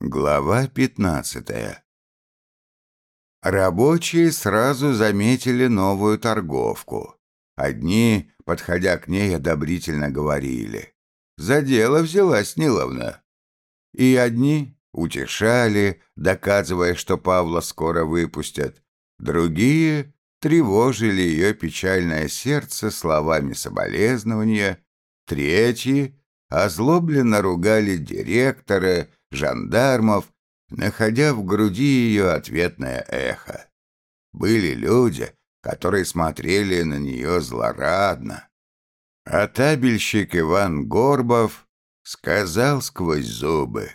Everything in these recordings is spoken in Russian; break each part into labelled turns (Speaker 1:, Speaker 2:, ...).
Speaker 1: Глава пятнадцатая Рабочие сразу заметили новую торговку. Одни, подходя к ней, одобрительно говорили. За дело взялась Ниловна. И одни утешали, доказывая, что Павла скоро выпустят. Другие тревожили ее печальное сердце словами соболезнования. Третьи озлобленно ругали директора, жандармов, находя в груди ее ответное эхо. Были люди, которые смотрели на нее злорадно. А табельщик Иван Горбов сказал сквозь зубы,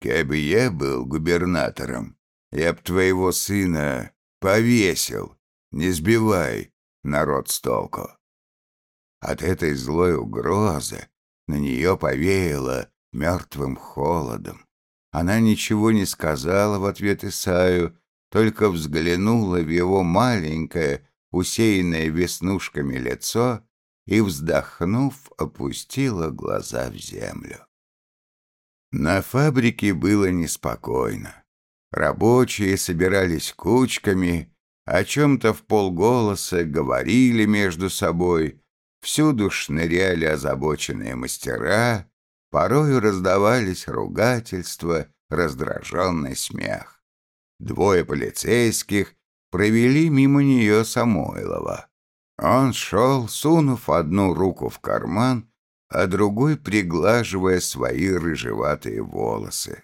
Speaker 1: «Кабы я был губернатором, я б твоего сына повесил, не сбивай народ с толку». От этой злой угрозы на нее повеяло мертвым холодом. Она ничего не сказала в ответ Исаю, только взглянула в его маленькое, усеянное веснушками лицо и, вздохнув, опустила глаза в землю. На фабрике было неспокойно. Рабочие собирались кучками, о чем-то в полголоса говорили между собой, всюду шныряли озабоченные мастера, порою раздавались ругательства, раздраженный смех. Двое полицейских провели мимо нее Самойлова. Он шел, сунув одну руку в карман, а другой приглаживая свои рыжеватые волосы.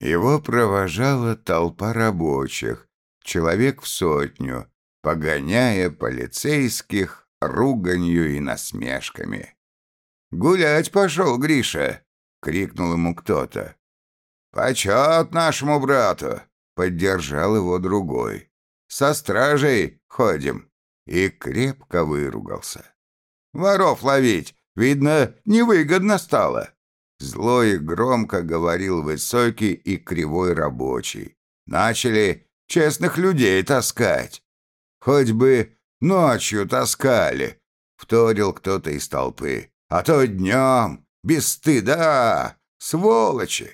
Speaker 1: Его провожала толпа рабочих, человек в сотню, погоняя полицейских руганью и насмешками. «Гулять пошел, Гриша!» — крикнул ему кто-то. «Почет нашему брату!» — поддержал его другой. «Со стражей ходим!» И крепко выругался. «Воров ловить, видно, невыгодно стало!» Зло и громко говорил высокий и кривой рабочий. «Начали честных людей таскать. Хоть бы ночью таскали!» — вторил кто-то из толпы а то днем, без стыда, сволочи.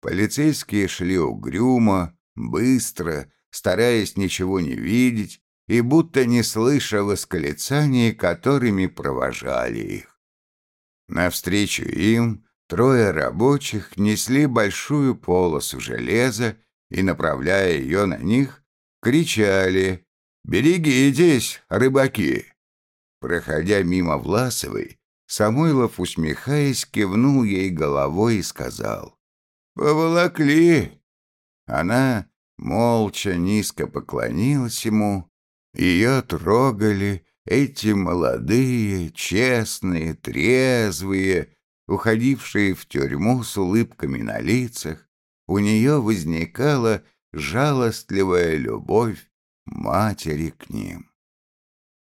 Speaker 1: Полицейские шли угрюмо, быстро, стараясь ничего не видеть и будто не слыша восклицаний, которыми провожали их. Навстречу им трое рабочих несли большую полосу железа и, направляя ее на них, кричали «Берегитесь, рыбаки!». Проходя мимо Власовой, Самойлов, усмехаясь, кивнул ей головой и сказал. «Поволокли!» Она молча низко поклонилась ему. Ее трогали эти молодые, честные, трезвые, уходившие в тюрьму с улыбками на лицах. У нее возникала жалостливая любовь матери к ним.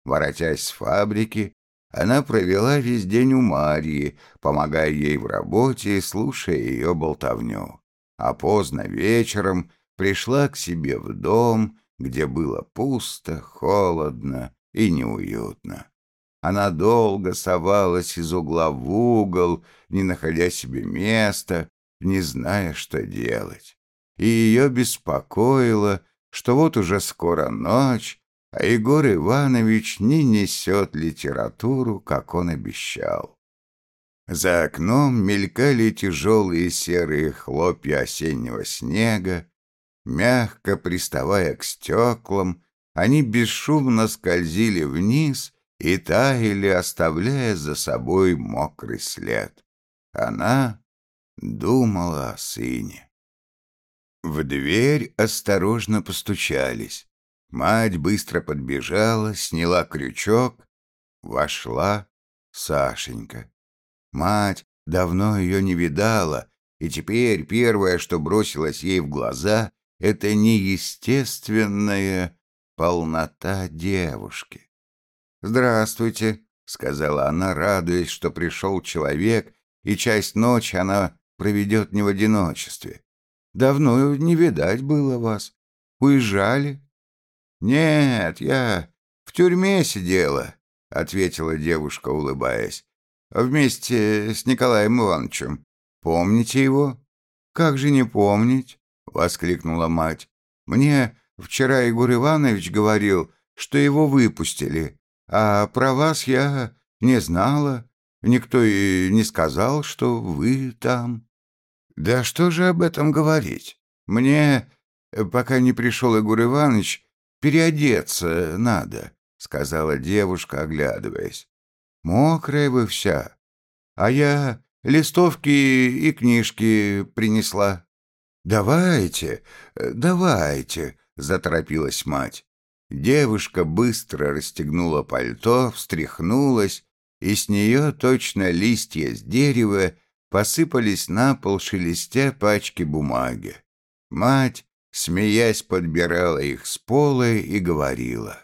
Speaker 1: Воротясь с фабрики, она провела весь день у Марии, помогая ей в работе и слушая ее болтовню. А поздно вечером пришла к себе в дом, где было пусто, холодно и неуютно. Она долго совалась из угла в угол, не находя себе места, не зная, что делать. И ее беспокоило, что вот уже скоро ночь, а Егор Иванович не несет литературу, как он обещал. За окном мелькали тяжелые серые хлопья осеннего снега, мягко приставая к стеклам, они бесшумно скользили вниз и таяли, оставляя за собой мокрый след. Она думала о сыне. В дверь осторожно постучались. Мать быстро подбежала, сняла крючок, вошла Сашенька. Мать давно ее не видала, и теперь первое, что бросилось ей в глаза, это неестественная полнота девушки. «Здравствуйте», — сказала она, радуясь, что пришел человек, и часть ночи она проведет не в одиночестве. «Давно не видать было вас. Уезжали?» «Нет, я в тюрьме сидела», — ответила девушка, улыбаясь. «Вместе с Николаем Ивановичем. Помните его?» как же не помнить?» — воскликнула мать. «Мне вчера Егор Иванович говорил, что его выпустили, а про вас я не знала, никто и не сказал, что вы там». «Да что же об этом говорить? Мне, пока не пришел Егор Иванович, переодеться надо», — сказала девушка, оглядываясь. «Мокрая вы вся, а я листовки и книжки принесла». «Давайте, давайте», — заторопилась мать. Девушка быстро расстегнула пальто, встряхнулась, и с нее точно листья с дерева посыпались на пол, шелестя пачки бумаги. Мать, смеясь, подбирала их с пола и говорила.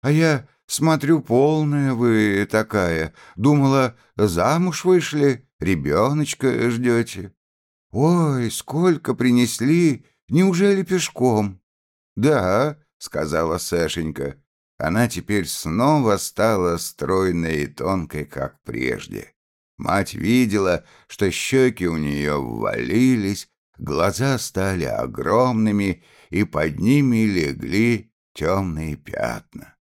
Speaker 1: «А я смотрю, полная вы такая. Думала, замуж вышли, ребеночка ждете. Ой, сколько принесли, неужели пешком?» «Да», — сказала Сашенька. Она теперь снова стала стройной и тонкой, как прежде. Мать видела, что щеки у нее ввалились, глаза стали огромными, и под ними легли темные пятна.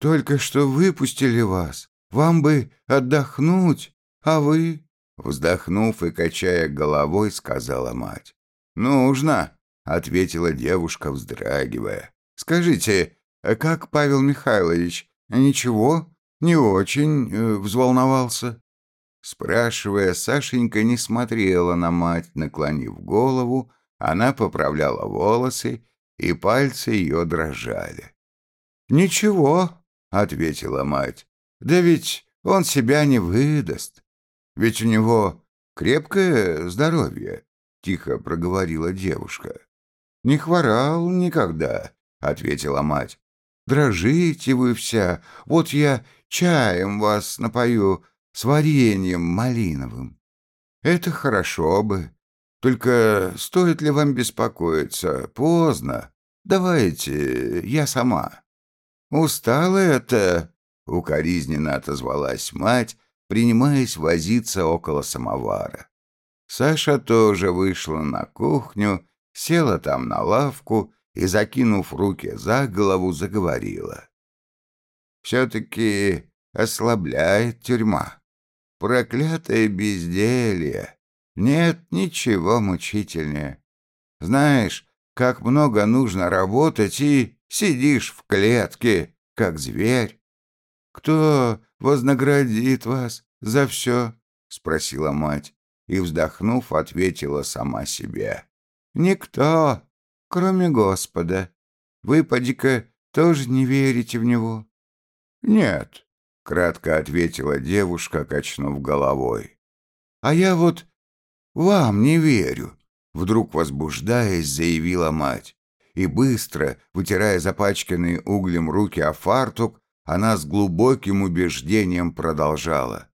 Speaker 1: «Только что выпустили вас. Вам бы отдохнуть, а вы...» Вздохнув и качая головой, сказала мать. «Нужно», — ответила девушка, вздрагивая. «Скажите, как Павел Михайлович? Ничего? Не очень э, взволновался?» Спрашивая, Сашенька не смотрела на мать, наклонив голову, она поправляла волосы, и пальцы ее дрожали. «Ничего», — ответила мать, — «да ведь он себя не выдаст. Ведь у него крепкое здоровье», — тихо проговорила девушка. «Не хворал никогда», — ответила мать. «Дрожите вы вся, вот я чаем вас напою, с вареньем малиновым. Это хорошо бы. Только стоит ли вам беспокоиться? Поздно. Давайте, я сама. Устала это, укоризненно отозвалась мать, принимаясь возиться около самовара. Саша тоже вышла на кухню, села там на лавку и, закинув руки за голову, заговорила. «Все-таки ослабляет тюрьма. Проклятое безделье. Нет ничего мучительнее. Знаешь, как много нужно работать, и сидишь в клетке, как зверь. Кто вознаградит вас за все? — спросила мать, и, вздохнув, ответила сама себе. Никто, кроме Господа. Вы, поди-ка, тоже не верите в Него? Нет, — кратко ответила девушка, качнув головой. «А я вот вам не верю», — вдруг возбуждаясь, заявила мать. И быстро, вытирая запачканные углем руки о фартук, она с глубоким убеждением продолжала.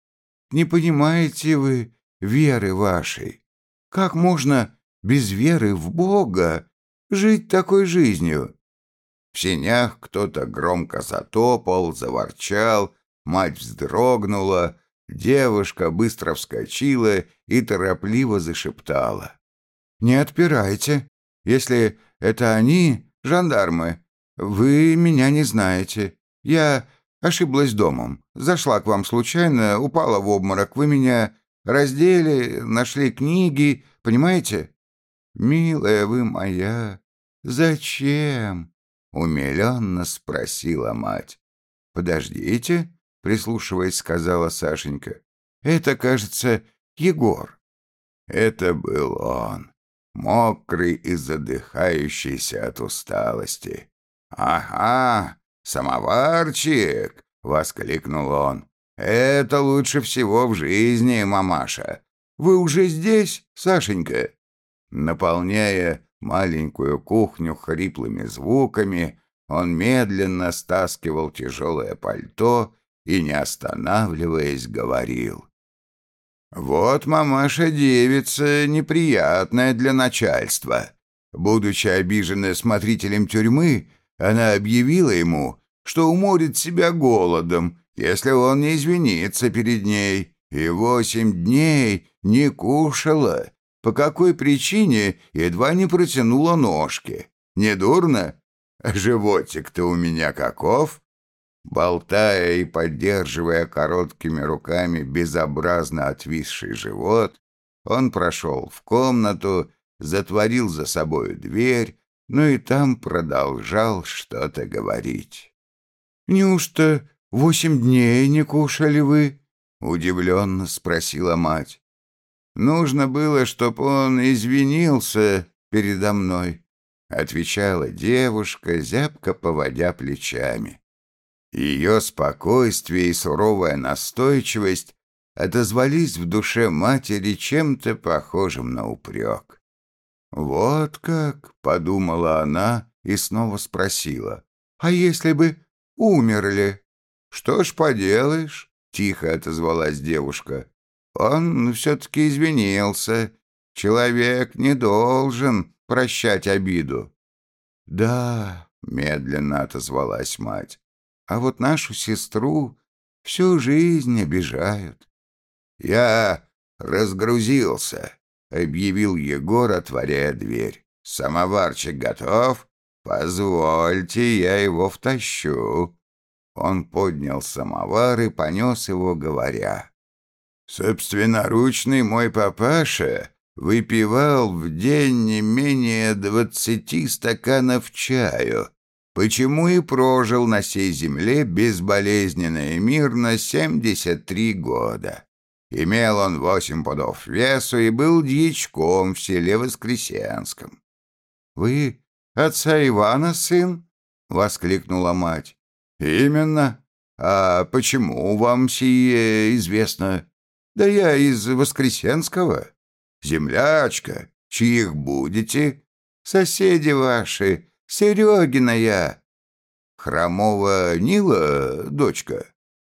Speaker 1: «Не понимаете вы веры вашей? Как можно без веры в Бога жить такой жизнью?» В сенях кто-то громко затопал, заворчал, Мать вздрогнула, девушка быстро вскочила и торопливо зашептала. «Не отпирайте. Если это они, жандармы, вы меня не знаете. Я ошиблась домом. Зашла к вам случайно, упала в обморок. Вы меня раздели, нашли книги, понимаете? Милая вы моя, зачем?» Умиленно спросила мать. «Подождите, прислушиваясь, сказала Сашенька. «Это, кажется, Егор». Это был он, мокрый и задыхающийся от усталости. «Ага, самоварчик!» — воскликнул он. «Это лучше всего в жизни, мамаша. Вы уже здесь, Сашенька?» Наполняя маленькую кухню хриплыми звуками, он медленно стаскивал тяжелое пальто и, не останавливаясь, говорил. «Вот мамаша-девица неприятная для начальства. Будучи обиженная смотрителем тюрьмы, она объявила ему, что уморит себя голодом, если он не извинится перед ней, и восемь дней не кушала. по какой причине едва не протянула ножки. Недурно? Животик-то у меня каков?» Болтая и поддерживая короткими руками безобразно отвисший живот, он прошел в комнату, затворил за собою дверь, ну и там продолжал что-то говорить. «Неужто восемь дней не кушали вы?» — удивленно спросила мать. «Нужно было, чтоб он извинился передо мной», — отвечала девушка, зябко поводя плечами. Ее спокойствие и суровая настойчивость отозвались в душе матери чем-то похожим на упрек. «Вот как», — подумала она и снова спросила, «а если бы умерли?» «Что ж поделаешь?» — тихо отозвалась девушка. «Он все-таки извинился. Человек не должен прощать обиду». «Да», — медленно отозвалась мать, а вот нашу сестру всю жизнь обижают. «Я разгрузился», — объявил Егор, отворяя дверь. «Самоварчик готов? Позвольте, я его втащу». Он поднял самовар и понес его, говоря. «Собственноручный мой папаша выпивал в день не менее двадцати стаканов чаю, почему и прожил на сей земле безболезненно и мирно 73 года. Имел он восемь пудов весу и был дьячком в селе Воскресенском. — Вы отца Ивана сын? — воскликнула мать. — Именно. А почему вам сие известно? Да я из Воскресенского. Землячка, чьих будете? Соседи ваши, Серегина я. Хромова Нила, дочка.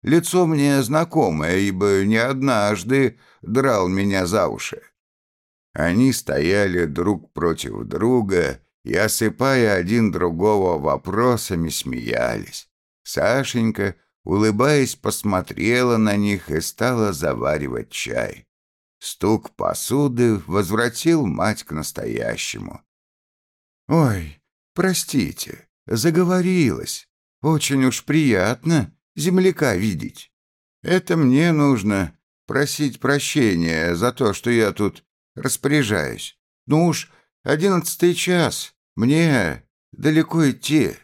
Speaker 1: Лицо мне знакомое, ибо не однажды драл меня за уши. Они стояли друг против друга и, осыпая один другого вопросами, смеялись. Сашенька, улыбаясь, посмотрела на них и стала заваривать чай. Стук посуды возвратил мать к настоящему. «Ой, «Простите, заговорилась. Очень уж приятно земляка видеть. Это мне нужно просить прощения за то, что я тут распоряжаюсь. Ну уж одиннадцатый час, мне далеко идти».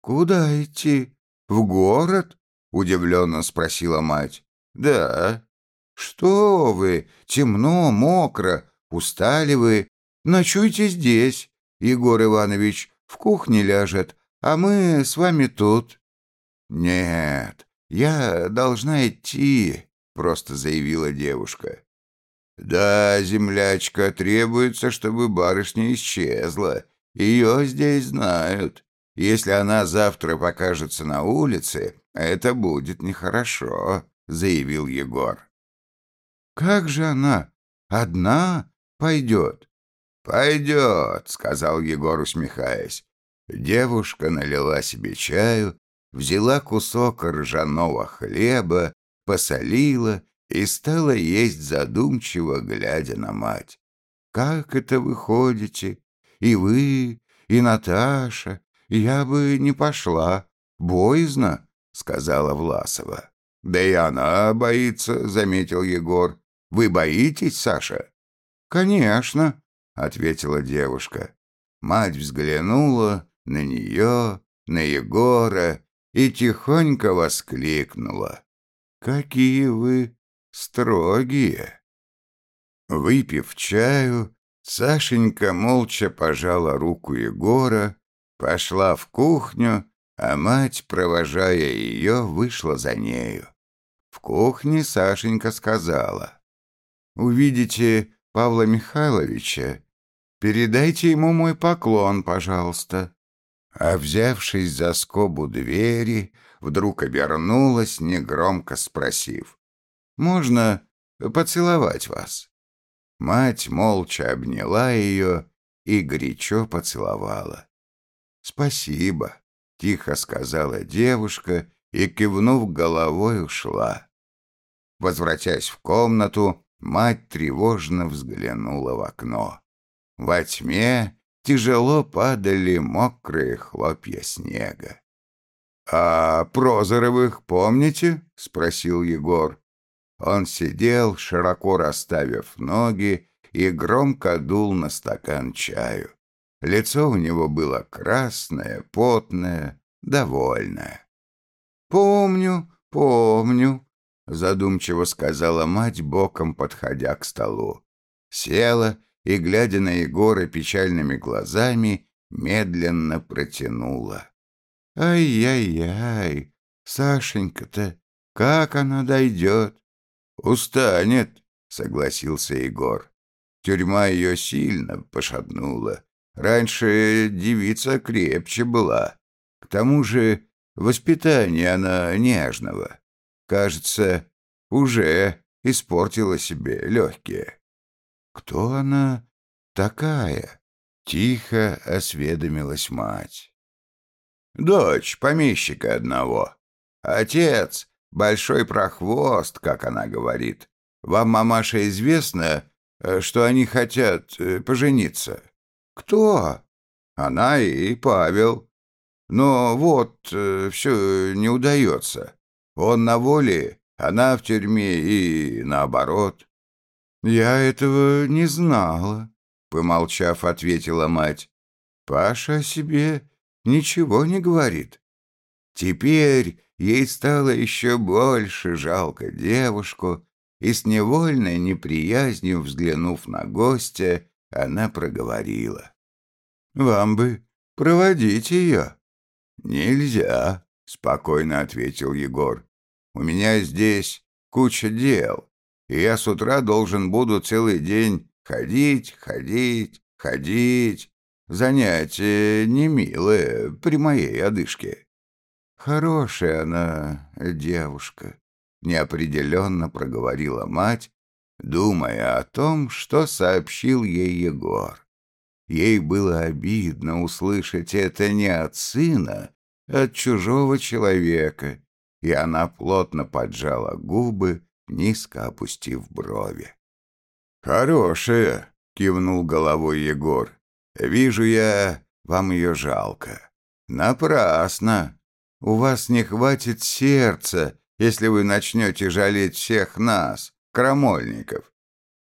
Speaker 1: «Куда идти? В город?» — удивленно спросила мать. «Да». «Что вы? Темно, мокро, устали вы. Ночуйте здесь, Егор Иванович в кухне ляжет, а мы с вами тут». «Нет, я должна идти», — просто заявила девушка. «Да, землячка, требуется, чтобы барышня исчезла. Ее здесь знают. Если она завтра покажется на улице, это будет нехорошо», — заявил Егор. «Как же она? Одна пойдет?» «Пойдет», — сказал Егор, усмехаясь. Девушка налила себе чаю, взяла кусок ржаного хлеба, посолила и стала есть задумчиво, глядя на мать. «Как это вы ходите? И вы, и Наташа. Я бы не пошла. Боязно», — сказала Власова. «Да и она боится», — заметил Егор. «Вы боитесь, Саша?» «Конечно», — ответила девушка. Мать взглянула на нее, на Егора и тихонько воскликнула. «Какие вы строгие!» Выпив чаю, Сашенька молча пожала руку Егора, пошла в кухню, а мать, провожая ее, вышла за нею. В кухне Сашенька сказала, «Увидите Павла Михайловича, передайте ему мой поклон, пожалуйста». А взявшись за скобу двери, вдруг обернулась, негромко спросив, «Можно поцеловать вас?» Мать молча обняла ее и горячо поцеловала. «Спасибо», — тихо сказала девушка и, кивнув головой, ушла. Возвратясь в комнату, мать тревожно взглянула в окно. Во тьме тяжело падали мокрые хлопья снега. «А Прозоровых помните?» — спросил Егор. Он сидел, широко расставив ноги, и громко дул на стакан чаю. Лицо у него было красное, потное, довольное. «Помню, помню», — задумчиво сказала мать, боком подходя к столу. Села и, глядя на Егора печальными глазами, медленно протянула. «Ай-яй-яй, Сашенька-то, как она дойдет?» «Устанет», — согласился Егор. Тюрьма ее сильно пошатнула. Раньше девица крепче была. К тому же воспитание она нежного. Кажется, уже испортила себе легкие. Кто она такая? Тихо осведомилась мать. Дочь помещика одного. Отец — большой прохвост, как она говорит. Вам, мамаша, известно, э, что они хотят э, пожениться? «Кто?» «Она и Павел. Но вот э, все не удается. Он на воле, она в тюрьме и наоборот». «Я этого не знала», — помолчав, ответила мать. «Паша о себе ничего не говорит. Теперь ей стало еще больше жалко девушку, и с невольной неприязнью взглянув на гостя, она проговорила. «Вам бы проводить ее». «Нельзя», — спокойно ответил Егор. «У меня здесь куча дел, и я с утра должен буду целый день ходить, ходить, ходить. Занятие не милое при моей одышке». «Хорошая она девушка», — неопределенно проговорила мать, думая о том, что сообщил ей Егор. Ей было обидно услышать это не от сына, а от чужого человека, и она плотно поджала губы, низко опустив брови. «Хорошая», — кивнул головой Егор. «Вижу я, вам ее жалко. Напрасно. У вас не хватит сердца, если вы начнете жалеть всех нас, крамольников.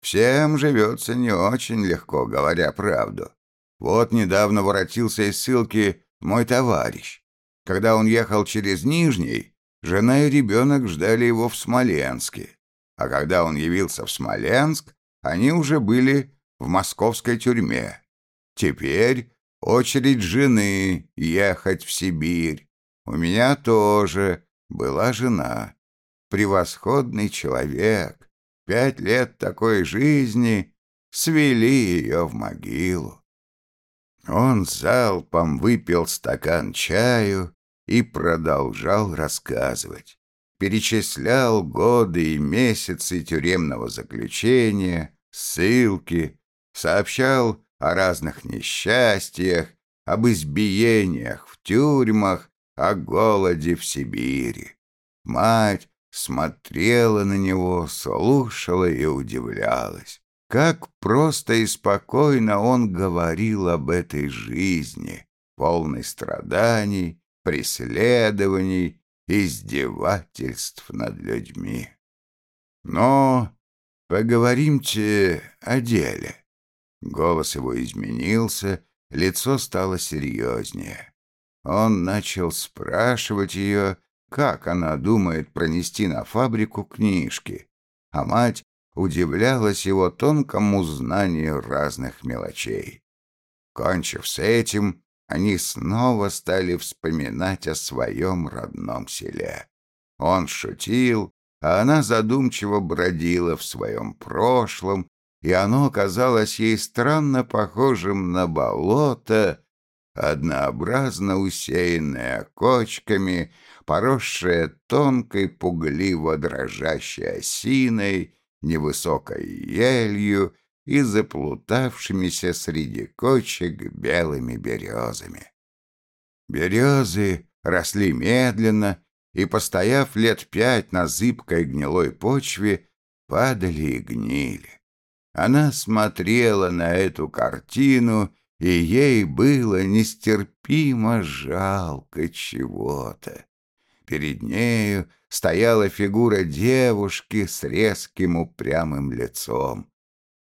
Speaker 1: Всем живется не очень легко, говоря правду. Вот недавно воротился из ссылки мой товарищ. Когда он ехал через Нижний, жена и ребенок ждали его в Смоленске. А когда он явился в Смоленск, они уже были в московской тюрьме. Теперь очередь жены ехать в Сибирь. У меня тоже была жена. Превосходный человек. Пять лет такой жизни свели ее в могилу. Он залпом выпил стакан чаю и продолжал рассказывать. Перечислял годы и месяцы тюремного заключения, ссылки, сообщал о разных несчастьях, об избиениях в тюрьмах, о голоде в Сибири. Мать смотрела на него, слушала и удивлялась. Как просто и спокойно он говорил об этой жизни, полной страданий, преследований, издевательств над людьми. Но поговоримте о деле. Голос его изменился, лицо стало серьезнее. Он начал спрашивать ее, как она думает пронести на фабрику книжки, а мать удивлялась его тонкому знанию разных мелочей. Кончив с этим, они снова стали вспоминать о своем родном селе. Он шутил, а она задумчиво бродила в своем прошлом, и оно казалось ей странно похожим на болото, однообразно усеянное кочками, поросшее тонкой, пугливо дрожащей осиной, невысокой елью и заплутавшимися среди кочек белыми березами. Березы росли медленно, и, постояв лет пять на зыбкой гнилой почве, падали и гнили. Она смотрела на эту картину, и ей было нестерпимо жалко чего-то. Перед нею стояла фигура девушки с резким упрямым лицом.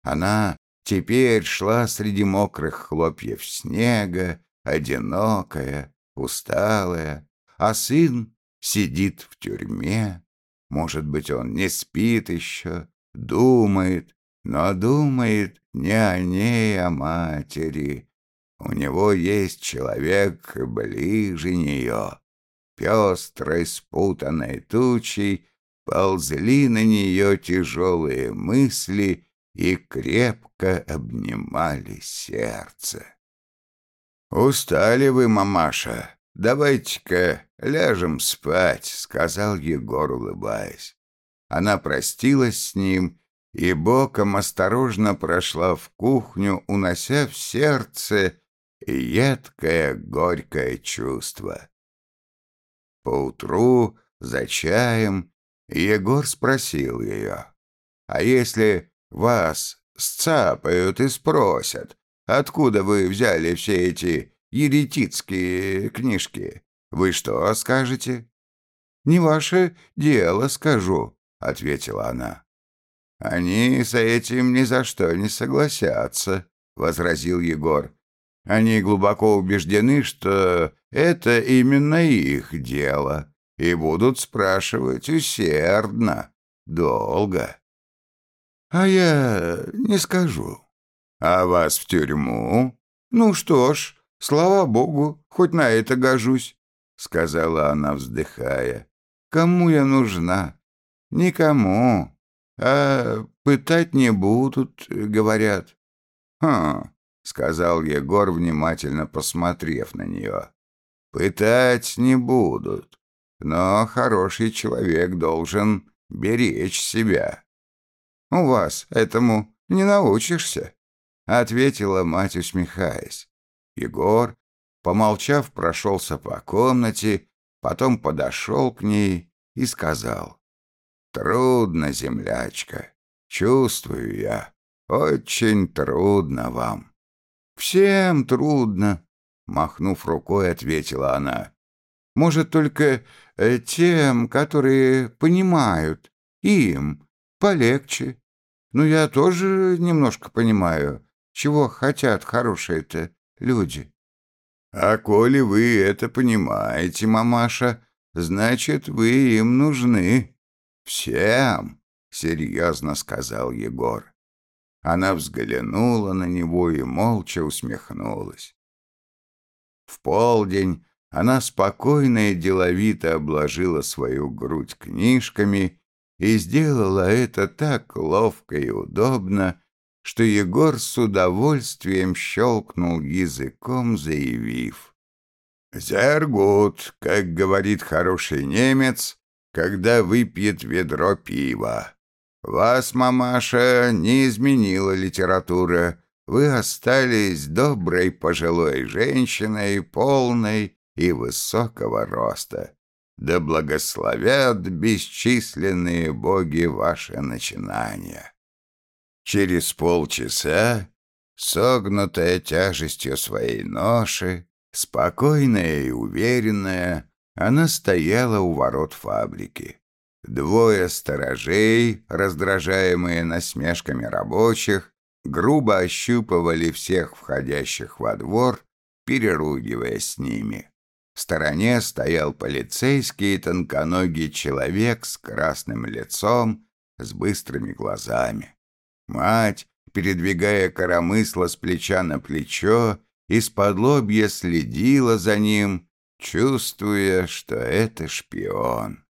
Speaker 1: Она теперь шла среди мокрых хлопьев снега, одинокая, усталая, а сын сидит в тюрьме. Может быть, он не спит еще, думает, но думает не о ней, а матери. У него есть человек ближе нее. Пестрой, спутанной тучей ползли на нее тяжелые мысли и крепко обнимали сердце. «Устали вы, мамаша? Давайте-ка ляжем спать», — сказал Егор, улыбаясь. Она простилась с ним и боком осторожно прошла в кухню, унося в сердце едкое горькое чувство. Поутру, за чаем, Егор спросил ее, «А если вас сцапают и спросят, Откуда вы взяли все эти еретицкие книжки? Вы что скажете?» «Не ваше дело, скажу», — ответила она. «Они с этим ни за что не согласятся», — возразил Егор. «Они глубоко убеждены, что это именно их дело, и будут спрашивать усердно, долго». «А я не скажу», «А вас в тюрьму?» «Ну что ж, слава богу, хоть на это гожусь», — сказала она, вздыхая. «Кому я нужна?» «Никому. А пытать не будут, говорят». «Хм», — сказал Егор, внимательно посмотрев на нее. «Пытать не будут, но хороший человек должен беречь себя». «У вас этому не научишься», ответила мать, усмехаясь. Егор, помолчав, прошелся по комнате, потом подошел к ней и сказал. «Трудно, землячка, чувствую я, очень трудно вам». «Всем трудно», — махнув рукой, ответила она. «Может, только э, тем, которые понимают, им полегче. Но я тоже немножко понимаю. Чего хотят хорошие-то люди? А коли вы это понимаете, мамаша, значит, вы им нужны. Всем, серьезно сказал Егор. Она взглянула на него и молча усмехнулась. В полдень она спокойно и деловито обложила свою грудь книжками и сделала это так ловко и удобно, что Егор с удовольствием щелкнул языком, заявив. «Зергут, как говорит хороший немец, когда выпьет ведро пива. Вас, мамаша, не изменила литература. Вы остались доброй пожилой женщиной, полной и высокого роста. Да благословят бесчисленные боги ваши начинания». Через полчаса, согнутая тяжестью своей ноши, спокойная и уверенная, она стояла у ворот фабрики. Двое сторожей, раздражаемые насмешками рабочих, грубо ощупывали всех входящих во двор, переругивая с ними. Стороне стоял полицейский тонконогий человек с красным лицом, с быстрыми глазами. Мать, передвигая коромысло с плеча на плечо, из-под лобья следила за ним, чувствуя, что это шпион.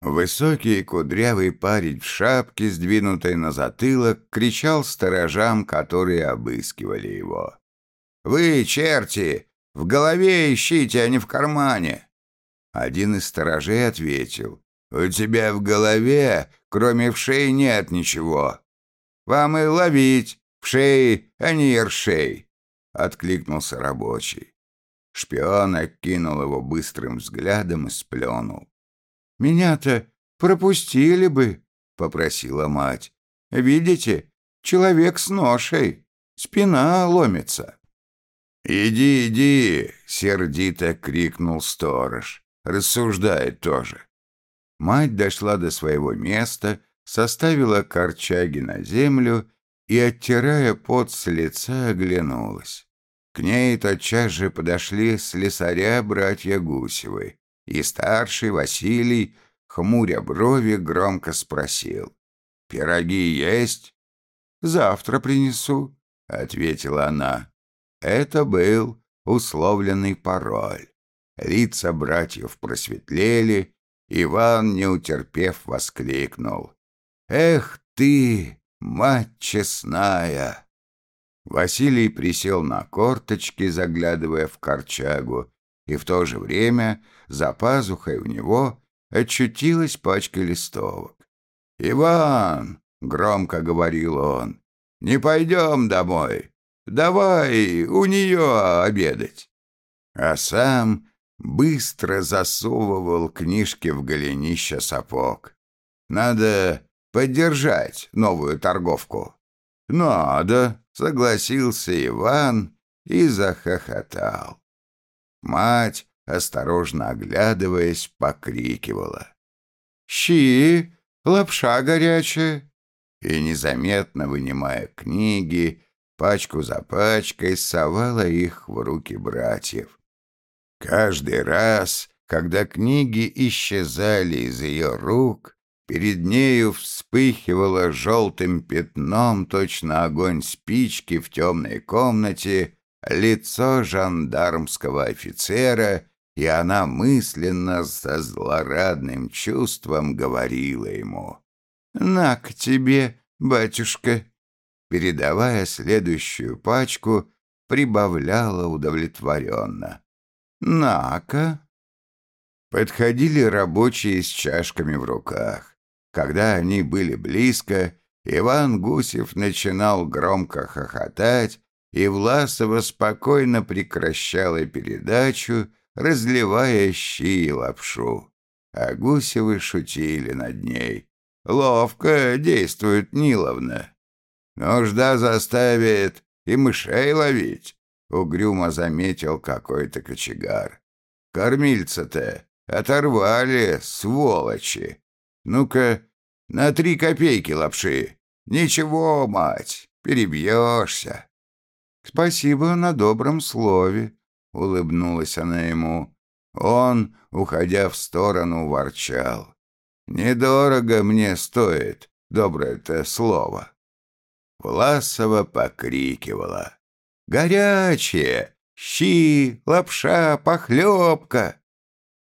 Speaker 1: Высокий кудрявый парень в шапке, сдвинутой на затылок, кричал сторожам, которые обыскивали его. «Вы, черти, в голове ищите, а не в кармане!» Один из сторожей ответил. «У тебя в голове, кроме вшей, нет ничего. Вам и ловить в шее, а не ершей!» — откликнулся рабочий. Шпион окинул его быстрым взглядом и сплюнул. «Меня-то пропустили бы, — попросила мать. «Видите, человек с ношей, спина ломится». «Иди, иди!» — сердито крикнул сторож. «Рассуждает тоже». Мать дошла до своего места, составила корчаги на землю и, оттирая пот с лица, оглянулась. К ней тотчас же подошли слесаря братья Гусевы, и старший Василий, хмуря брови, громко спросил. «Пироги есть?» «Завтра принесу», — ответила она. Это был условленный пароль. Лица братьев просветлели, Иван, не утерпев, воскликнул. «Эх ты, мать честная!» Василий присел на корточки, заглядывая в корчагу, и в то же время за пазухой у него очутилась пачка листовок. «Иван!» — громко говорил он. «Не пойдем домой. Давай у нее обедать. А сам быстро засовывал книжки в голенище сапог. Надо поддержать новую торговку. Надо, согласился Иван и захохотал. Мать, осторожно оглядываясь, покрикивала. «Щи! Лапша горячая!» И, незаметно вынимая книги, пачку за пачкой совала их в руки братьев. Каждый раз, когда книги исчезали из ее рук, перед нею вспыхивало желтым пятном точно огонь спички в темной комнате лицо жандармского офицера, и она мысленно со злорадным чувством говорила ему «На к тебе, батюшка!» Передавая следующую пачку, прибавляла удовлетворенно. «На-ка!» Подходили рабочие с чашками в руках. Когда они были близко, Иван Гусев начинал громко хохотать, и Власова спокойно прекращала передачу, разливая щи и лапшу. А Гусевы шутили над ней. «Ловко действует Ниловна». Нужда заставит и мышей ловить, — угрюмо заметил какой-то кочегар. Кормильца-то оторвали, сволочи. Ну-ка, на три копейки лапши. Ничего, мать, перебьешься. Спасибо на добром слове, — улыбнулась она ему. Он, уходя в сторону, ворчал. Недорого мне стоит доброе-то слово. Власова покрикивала. «Горячее! Щи, лапша, похлебка!»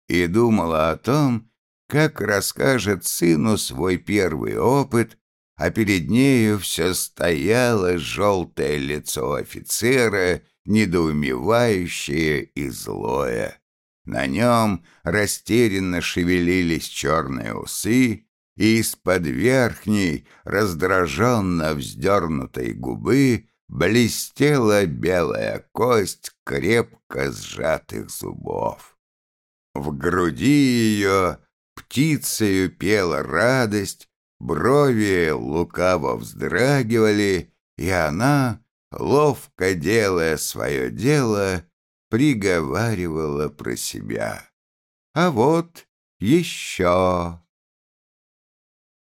Speaker 1: И думала о том, как расскажет сыну свой первый опыт, а перед нею все стояло желтое лицо офицера, недоумевающее и злое. На нем растерянно шевелились черные усы, и из-под верхней, раздраженно вздернутой губы блестела белая кость крепко сжатых зубов. В груди ее птицею пела радость, брови лукаво вздрагивали, и она, ловко делая свое дело, приговаривала про себя. А вот еще